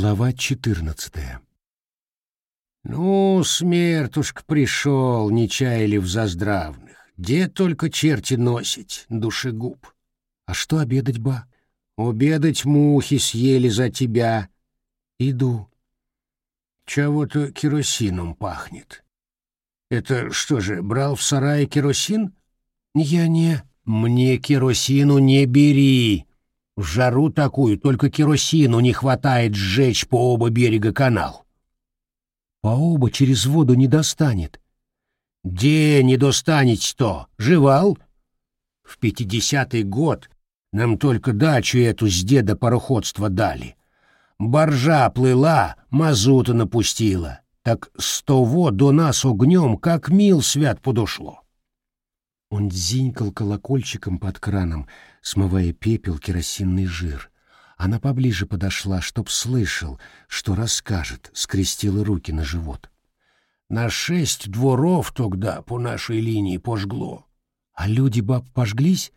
Глава четырнадцатая. Ну, смертушка пришел, не чаяли в заздравных. Где только черти носить, душегуб. А что обедать, ба? Обедать мухи съели за тебя. Иду. Чего-то керосином пахнет. Это что же, брал в сарае керосин? Я не... Мне керосину не бери. В жару такую только керосину не хватает сжечь по оба берега канал. По оба через воду не достанет. Где не достанет-то? Живал? В пятидесятый год нам только дачу эту с деда пароходства дали. Боржа плыла, мазута напустила. Так с того до нас огнем, как мил свят подошло. Он дзинькал колокольчиком под краном, смывая пепел, керосинный жир. Она поближе подошла, чтоб слышал, что расскажет, скрестила руки на живот. На шесть дворов тогда по нашей линии пожгло. А люди, баб, пожглись?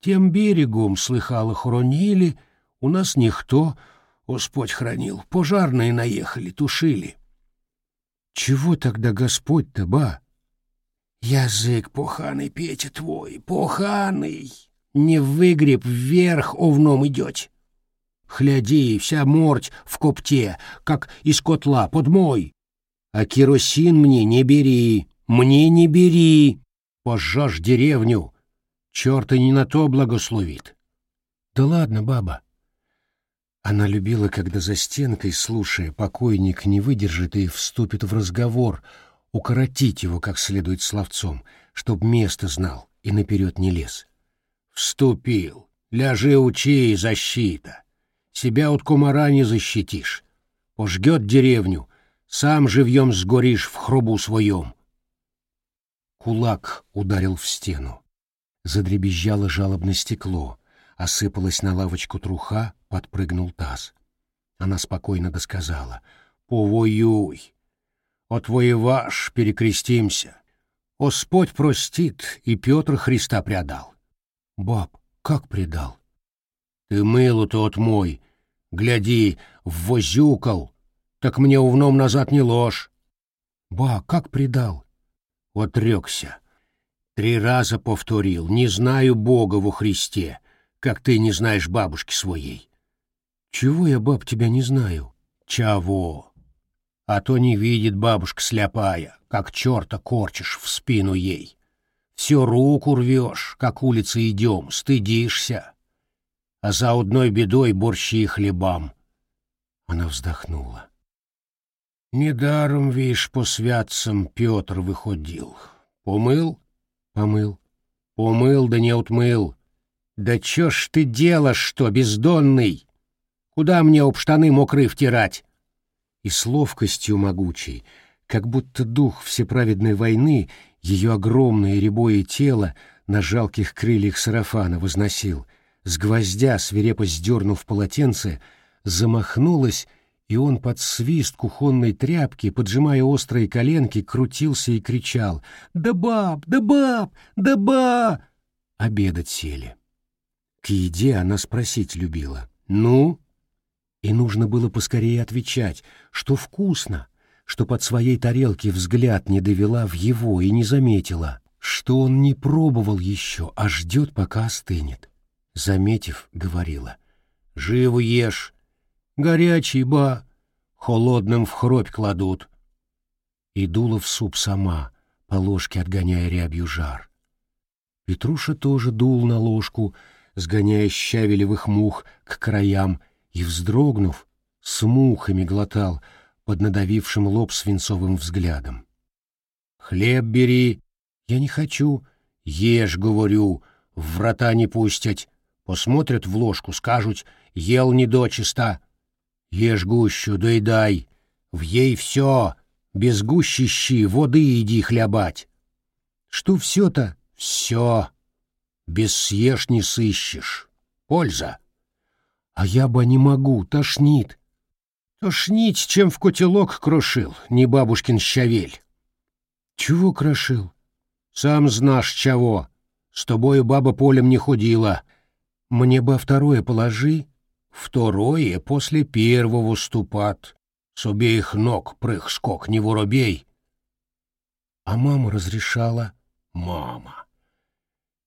Тем берегом, слыхало, хоронили, у нас никто, Господь хранил, пожарные наехали, тушили. Чего тогда Господь-то, ба? Язык поханый, Петя твой, поханый. Не выгреб вверх овном идете. Хляди, вся мордь в копте, как из котла, под мой. А керосин мне не бери, мне не бери. Пожжешь деревню, черт и не на то благословит. Да ладно, баба. Она любила, когда за стенкой, слушая, покойник не выдержит и вступит в разговор — укоротить его как следует словцом, чтоб место знал и наперед не лез. «Вступил! Ляжи, учи, защита! Себя от комара не защитишь. Пожгет деревню, сам живьем сгоришь в хрубу своем!» Кулак ударил в стену. Задребезжало жалобно стекло, осыпалась на лавочку труха, подпрыгнул таз. Она спокойно досказала. «Повоюй! Отвоеваш, перекрестимся. Господь простит, и Петр Христа предал. Баб, как предал? Ты мылу-то от мой, гляди, ввозюкал, так мне увном назад не ложь. Ба, как предал? Отрекся. Три раза повторил, не знаю Бога во Христе, как ты не знаешь бабушки своей. Чего я, баб, тебя не знаю? Чего? а то не видит бабушка сляпая, как черта корчишь в спину ей. Всю руку рвешь, как улицы идем, стыдишься. А за одной бедой борщи и хлебам. Она вздохнула. Недаром, видишь, по святцам Петр выходил. Помыл? Помыл. Помыл, да не отмыл. Да чё ж ты делаешь, что, бездонный? Куда мне об штаны мокрые втирать? и с ловкостью могучей, как будто дух всеправедной войны ее огромное рябое тело на жалких крыльях сарафана возносил, с гвоздя, свирепо сдернув полотенце, замахнулась, и он под свист кухонной тряпки, поджимая острые коленки, крутился и кричал «Да баб! Да баб! Да ба!» Обедать сели. К еде она спросить любила. «Ну?» И нужно было поскорее отвечать, что вкусно, что под своей тарелки взгляд не довела в его и не заметила, что он не пробовал еще, а ждет, пока остынет. Заметив, говорила, «Живо ешь! Горячий, ба! Холодным в хробь кладут!» И дула в суп сама, по ложке отгоняя рябью жар. Петруша тоже дул на ложку, сгоняя щавелевых мух к краям, и, вздрогнув, с мухами глотал под надавившим лоб свинцовым взглядом. «Хлеб бери!» «Я не хочу!» «Ешь, говорю, в врата не пустять!» Посмотрят в ложку, скажут, ел недочисто. Ешь гущу, доедай. В ей все, без гущи щи, воды иди хлябать. Что все-то? Все. Без съешь не сыщешь. Польза. А я бы не могу, тошнит. Тошнить, чем в котелок крошил, не бабушкин щавель. Чего крошил? Сам знаешь чего. С тобою баба полем не ходила. Мне бы второе положи. второе после первого ступат. С обеих ног прых скок не воробей. А мама разрешала? Мама.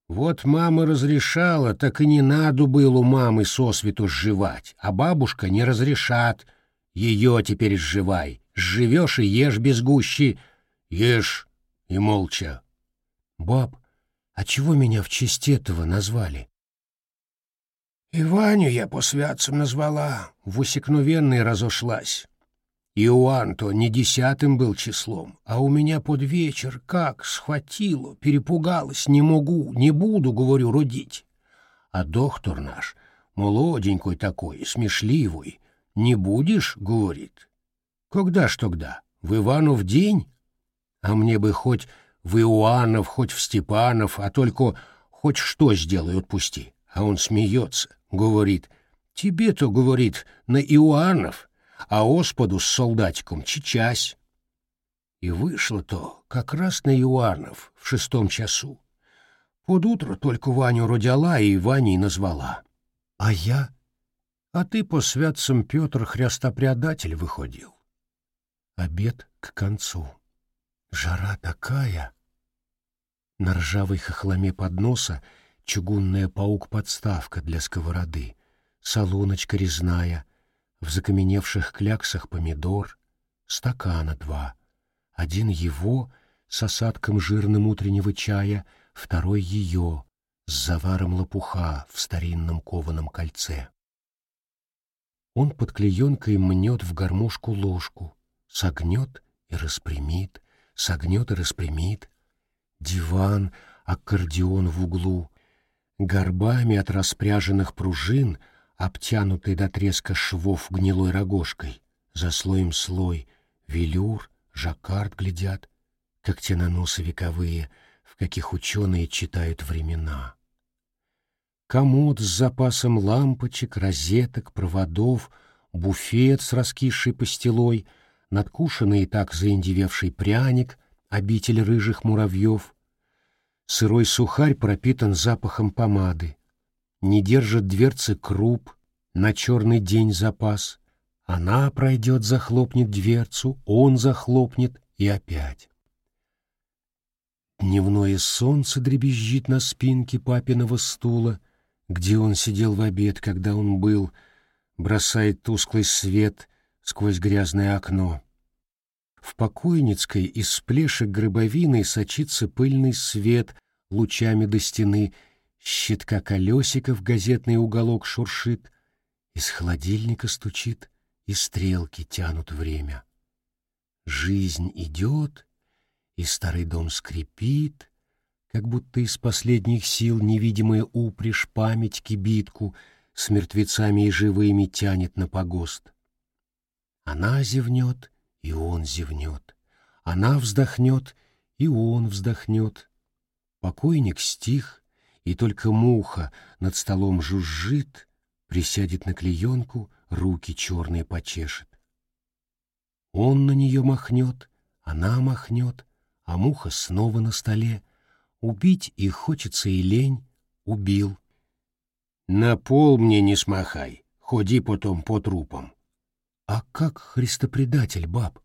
Вот мама разрешала, так и не надо было мамы сосвету сживать, а бабушка не разрешат. Ее теперь сживай. Сживешь и ешь без гущи. Ешь и молча. Баб, а чего меня в честь этого назвали? И Ваню я по святцам назвала, в усекновенной разошлась. Иоанн-то не десятым был числом, а у меня под вечер как схватило, перепугалась, не могу, не буду, говорю, родить. А доктор наш, молоденький такой, смешливый, не будешь, говорит. Когда ж тогда? В Иванов день? А мне бы хоть в Иоаннов, хоть в Степанов, а только хоть что сделай, отпусти. А он смеется, говорит, тебе-то, говорит, на Иоаннов, а Господу с солдатиком чичась. И вышло то как раз на Иоаннов в шестом часу. Под утро только Ваню родила и Ваней назвала. А я? А ты по святцам Петр Хрестопрядатель выходил. Обед к концу. Жара такая. На ржавой хохломе подноса чугунная паук-подставка для сковороды, солоночка резная — в закаменевших кляксах помидор, стакана два, один его с осадком жирным утреннего чая, второй ее с заваром лопуха в старинном кованом кольце. Он под клеенкой мнет в гармошку ложку, согнет и распрямит, согнет и распрямит. Диван, аккордеон в углу, горбами от распряженных пружин — обтянутый до треска швов гнилой рогожкой, за слоем слой, велюр, жаккард глядят, как те наносы вековые, в каких ученые читают времена. Комод с запасом лампочек, розеток, проводов, буфет с раскисшей пастилой, надкушенный и так заиндевевший пряник, обитель рыжих муравьев. Сырой сухарь пропитан запахом помады, не держит дверцы круп, на черный день запас. Она пройдет, захлопнет дверцу, он захлопнет и опять. Дневное солнце дребезжит на спинке папиного стула, где он сидел в обед, когда он был, бросает тусклый свет сквозь грязное окно. В покойницкой из плешек гробовины сочится пыльный свет лучами до стены щитка колесиков газетный уголок шуршит, из холодильника стучит, и стрелки тянут время. Жизнь идет, и старый дом скрипит, как будто из последних сил невидимая упряжь память кибитку с мертвецами и живыми тянет на погост. Она зевнет, и он зевнет. Она вздохнет, и он вздохнет. Покойник стих, и только муха над столом жужжит, присядет на клеенку, руки черные почешет. Он на нее махнет, она махнет, а муха снова на столе. Убить их хочется и лень, убил. На пол мне не смахай, ходи потом по трупам. А как христопредатель, баб?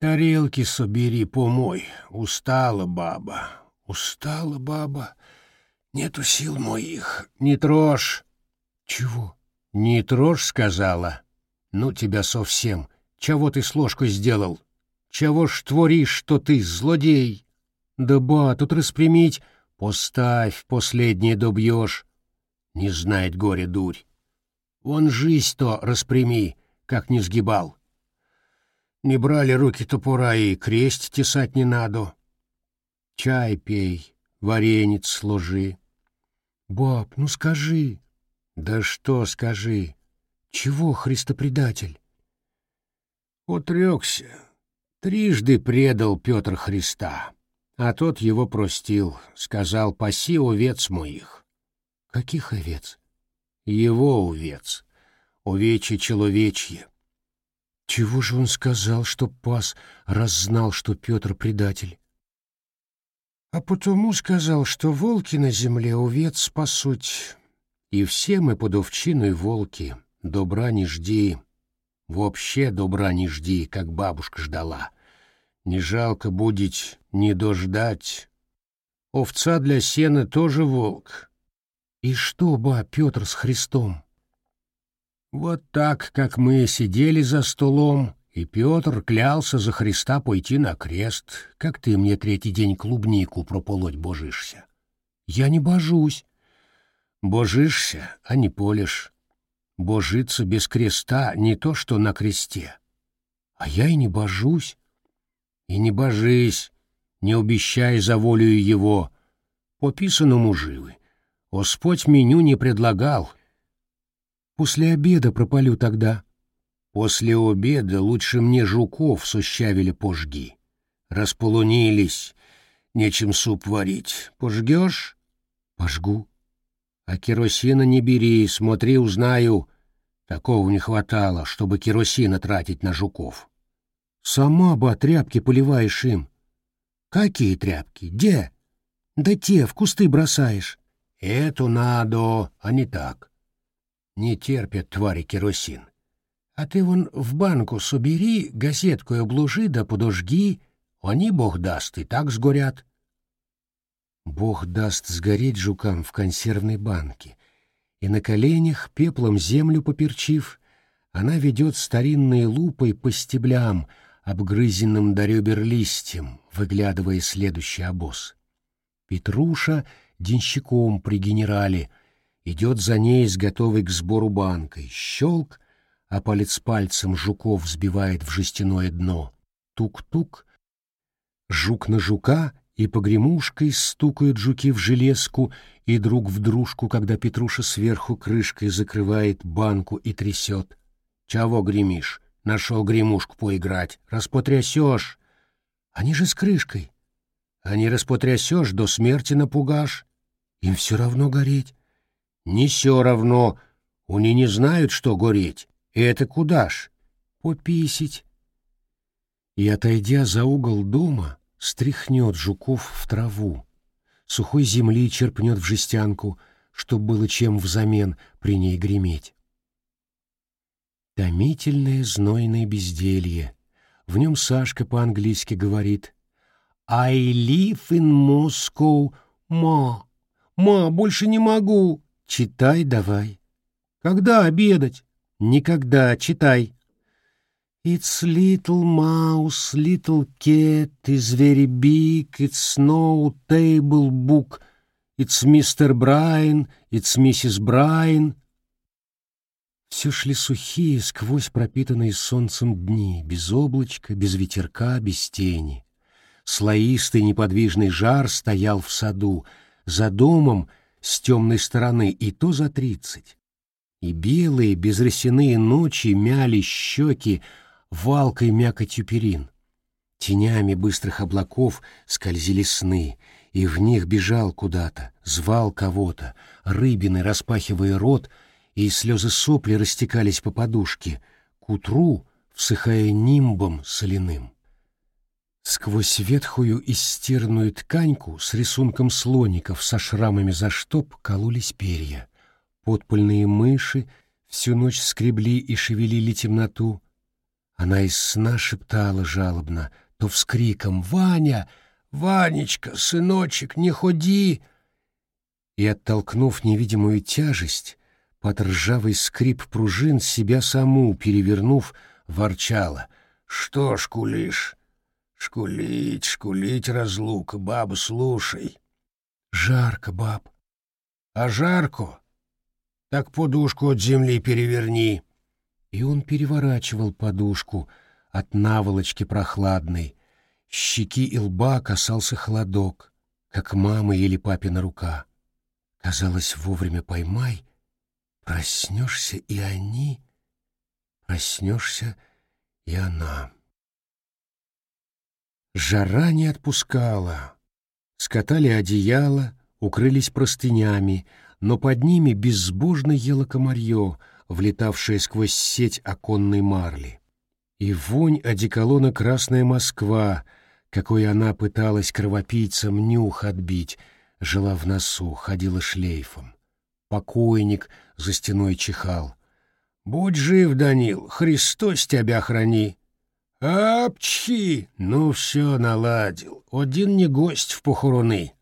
Тарелки собери, помой, устала баба, устала баба. Нету сил моих, не трожь. Чего? Не трожь, сказала. Ну тебя совсем. Чего ты с ложкой сделал? Чего ж творишь, что ты злодей? Да ба, тут распрямить. Поставь, последнее добьешь. Не знает горе дурь. Вон жизнь-то распрями, как не сгибал. Не брали руки топора и крест тесать не надо. Чай пей, варенец сложи. Баб, ну скажи. Да что скажи? Чего христопредатель? Утрекся. Трижды предал Петр Христа, а тот его простил, сказал, паси овец моих. Каких овец? Его овец, овечье человечье. Чего же он сказал, что пас, раз знал, что Петр предатель? А потому сказал, что волки на земле овец спасуть, И все мы под овчиной волки, добра не жди, вообще добра не жди, как бабушка ждала. Не жалко будет не дождать. Овца для сена тоже волк. И что, ба, Петр с Христом? Вот так, как мы сидели за столом, и Петр клялся за Христа пойти на крест, как ты мне третий день клубнику прополоть божишься. Я не божусь. Божишься, а не полишь. Божиться без креста не то, что на кресте. А я и не божусь. И не божись, не обещай за волею его. По писанному живы. Господь меню не предлагал. После обеда пропалю тогда. После обеда лучше мне жуков сущавили пожги. Располунились, нечем суп варить. Пожгешь? Пожгу. А керосина не бери, смотри, узнаю. Такого не хватало, чтобы керосина тратить на жуков. Сама бы тряпки поливаешь им. Какие тряпки? Где? Да те, в кусты бросаешь. Эту надо, а не так. Не терпят твари керосин. А ты вон в банку собери, газетку и обложи да подожги, они, бог даст, и так сгорят. Бог даст сгореть жукам в консервной банке, и на коленях, пеплом землю поперчив, она ведет старинной лупой по стеблям, обгрызенным до ребер листьям, выглядывая следующий обоз. Петруша денщиком при генерале идет за ней с готовой к сбору банкой, щелк, а палец пальцем жуков взбивает в жестяное дно. Тук-тук, жук на жука — и погремушкой стукают жуки в железку и друг в дружку, когда Петруша сверху крышкой закрывает банку и трясет. «Чего гремишь? Нашел гремушку поиграть. Распотрясешь!» «Они же с крышкой!» «А не распотрясешь, до смерти напугашь. Им все равно гореть». «Не все равно. Они не знают, что гореть. Это куда ж?» «Пописить». И, отойдя за угол дома, стряхнет жуков в траву, сухой земли черпнет в жестянку, чтоб было чем взамен при ней греметь. Томительное знойное безделье. В нем Сашка по-английски говорит «I live in Moscow, ма». «Ма, больше не могу». «Читай давай». «Когда обедать?» «Никогда, читай». It's little mouse, little cat, is very big, it's no table book, it's Mr. Брайан, it's Mrs. Брайан. Все шли сухие, сквозь пропитанные солнцем дни, без облачка, без ветерка, без тени. Слоистый неподвижный жар стоял в саду, за домом с темной стороны и то за тридцать. И белые, безросяные ночи мяли щеки, валкой мякотью перин. Тенями быстрых облаков скользили сны, и в них бежал куда-то, звал кого-то, рыбины, распахивая рот, и слезы сопли растекались по подушке, к утру всыхая нимбом соляным. Сквозь ветхую и стирную тканьку с рисунком слоников со шрамами за штоп кололись перья. Подпольные мыши всю ночь скребли и шевелили темноту, она из сна шептала жалобно, то вскриком «Ваня! Ванечка, сыночек, не ходи!» И, оттолкнув невидимую тяжесть, под ржавый скрип пружин себя саму, перевернув, ворчала. «Что шкулишь? Шкулить, шкулить, разлука, баба, слушай!» «Жарко, баб!» «А жарко? Так подушку от земли переверни!» и он переворачивал подушку от наволочки прохладной. Щеки и лба касался холодок, как мамы или папина рука. Казалось, вовремя поймай, проснешься и они, проснешься и она. Жара не отпускала. Скатали одеяло, укрылись простынями, но под ними безбожно ело комарье — влетавшая сквозь сеть оконной марли. И вонь одеколона «Красная Москва», какой она пыталась кровопийцам нюх отбить, жила в носу, ходила шлейфом. Покойник за стеной чихал. «Будь жив, Данил, Христос тебя храни!» «Апчхи! Ну все, наладил. Один не гость в похороны!»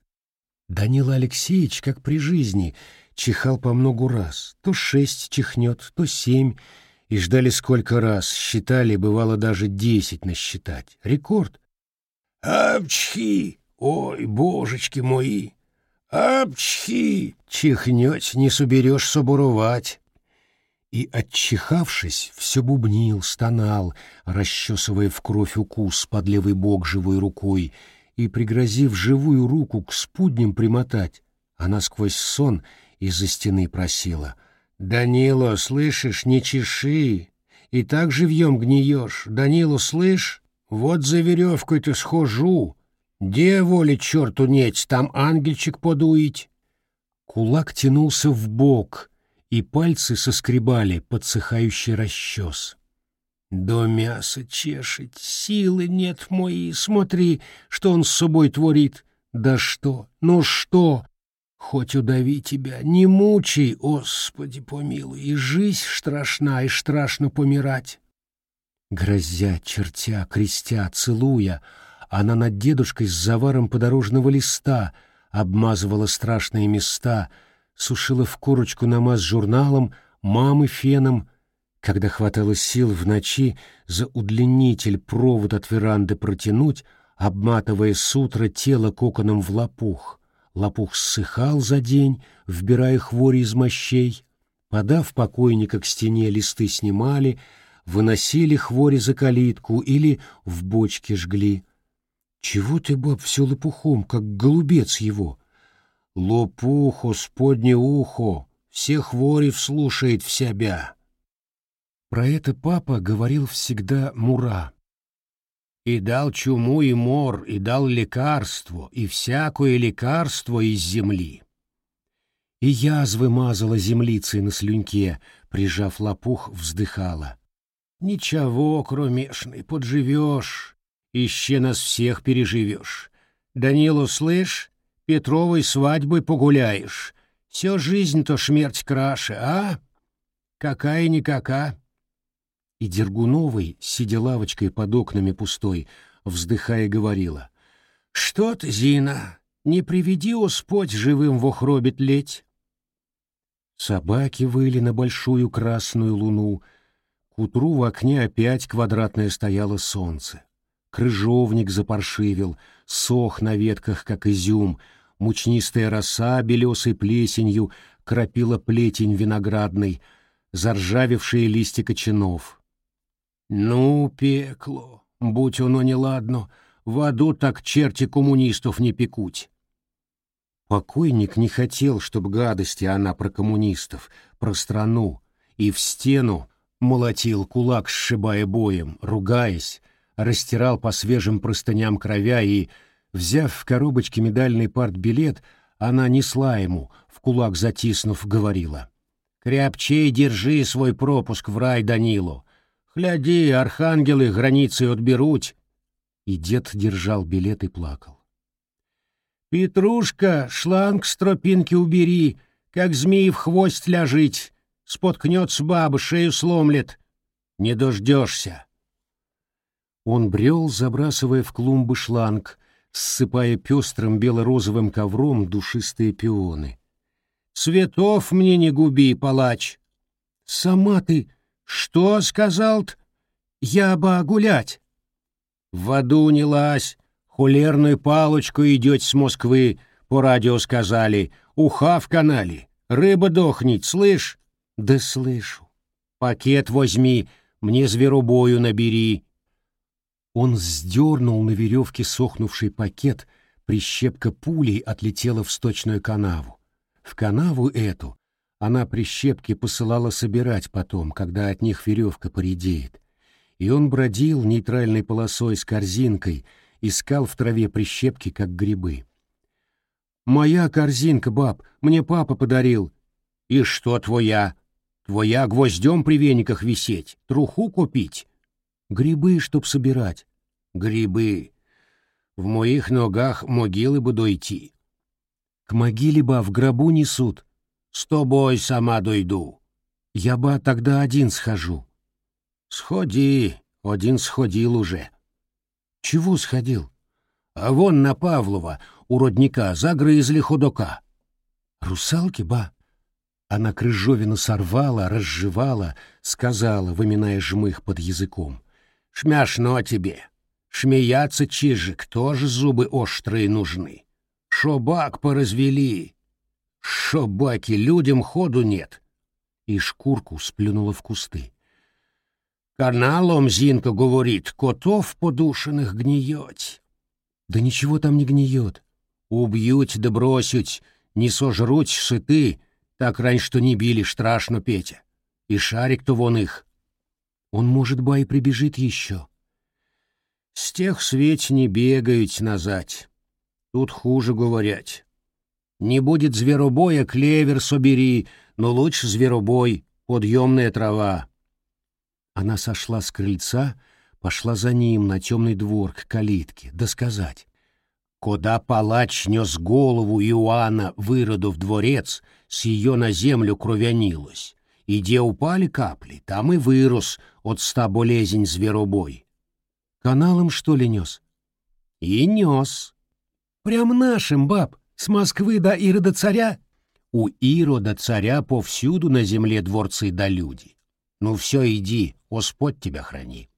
Данил Алексеевич, как при жизни, чихал по многу раз. То шесть чихнет, то семь. И ждали сколько раз. Считали, бывало даже десять насчитать. Рекорд. «Апчхи! Ой, божечки мои! Апчхи! Чихнёть не соберешь собурувать!» И, отчихавшись, все бубнил, стонал, расчесывая в кровь укус под левый бок живой рукой, и, пригрозив живую руку к спудням примотать, она сквозь сон из-за стены просила. «Данило, слышишь, не чеши, и так живьем гниешь. Данило, слышь, вот за веревкой-то схожу. Де воли черту неть, там ангельчик подуить». Кулак тянулся в бок, и пальцы соскребали подсыхающий расчес. До мяса чешет, силы нет мои, смотри, что он с собой творит. Да что, ну что? Хоть удави тебя, не мучай, Господи помилуй, и жизнь страшна, и страшно помирать. Грозя, чертя, крестя, целуя, она над дедушкой с заваром подорожного листа обмазывала страшные места, сушила в корочку намаз журналом, мамы феном, когда хватало сил в ночи за удлинитель провод от веранды протянуть, обматывая с утра тело коконом в лопух. Лопух ссыхал за день, вбирая хвори из мощей. Подав покойника к стене, листы снимали, выносили хвори за калитку или в бочке жгли. Чего ты, баб, все лопухом, как голубец его? Лопуху, сподне ухо, все хвори вслушает в себя. Про это папа говорил всегда Мура. «И дал чуму и мор, и дал лекарство, и всякое лекарство из земли». И язвы мазала землицей на слюньке, прижав лопух, вздыхала. «Ничего, кромешный, подживешь, ище нас всех переживешь. Данилу, слышь, Петровой свадьбой погуляешь. Все жизнь-то смерть краше, а? Какая-никака» и Дергуновой, сидя лавочкой под окнами пустой, вздыхая, говорила. «Что ты, Зина, не приведи Господь живым в охробит леть!» Собаки выли на большую красную луну. К утру в окне опять квадратное стояло солнце. Крыжовник запаршивил, сох на ветках, как изюм, мучнистая роса белесой плесенью кропила плетень виноградный, заржавевшие листья кочанов. Ну, пекло, будь оно неладно, в аду так черти коммунистов не пекуть. Покойник не хотел, чтоб гадости она про коммунистов, про страну, и в стену молотил кулак, сшибая боем, ругаясь, растирал по свежим простыням кровя и, взяв в коробочке медальный партбилет, она несла ему, в кулак затиснув, говорила. «Крепче держи свой пропуск в рай, Данилу, Гляди, архангелы границы отберут. И дед держал билет и плакал. Петрушка, шланг с тропинки убери, как змей в хвост ляжить. Споткнется баба, шею сломлет. Не дождешься. Он брел, забрасывая в клумбы шланг, ссыпая пестрым бело-розовым ковром душистые пионы. «Цветов мне не губи, палач!» «Сама ты «Что сказал-т? Я бы гулять». «В аду не лазь, хулерную палочку идет с Москвы, по радио сказали, уха в канале, рыба дохнет, слышь?» «Да слышу. Пакет возьми, мне зверобою набери». Он сдернул на веревке сохнувший пакет, прищепка пулей отлетела в сточную канаву. В канаву эту она прищепки посылала собирать потом, когда от них веревка поредеет. И он бродил нейтральной полосой с корзинкой, искал в траве прищепки, как грибы. «Моя корзинка, баб, мне папа подарил». «И что твоя? Твоя гвоздем при вениках висеть, труху купить?» «Грибы, чтоб собирать». «Грибы. В моих ногах могилы бы дойти». «К могиле, ба, в гробу несут», С тобой сама дойду. Я бы тогда один схожу. Сходи, один сходил уже. Чего сходил? А вон на Павлова, у родника, загрызли худока. Русалки, ба? Она крыжовину сорвала, разжевала, сказала, выминая жмых под языком. «Шмяшно тебе. Шмеяться чижик, тоже зубы острые нужны. Шобак поразвели. Шобаки, людям ходу нет». И шкурку сплюнула в кусты. «Каналом, Зинка говорит, котов подушенных гниет». «Да ничего там не гниет. Убьют да бросють, не сожруть шиты, так раньше что не били, страшно, Петя. И шарик-то вон их. Он, может, бай, прибежит еще. С тех свеч не бегают назад. Тут хуже говорять. Не будет зверобоя, клевер собери, но лучше зверобой, подъемная трава. Она сошла с крыльца, пошла за ним на темный двор к калитке, да сказать. Куда палач нес голову Иоанна выроду в дворец, с ее на землю кровянилось. И где упали капли, там и вырос от ста болезнь зверобой. Каналом, что ли, нес? И нес. Прям нашим, баб, с Москвы до Ирода царя? У Ирода царя повсюду на земле дворцы да люди. Ну все, иди, Господь тебя храни.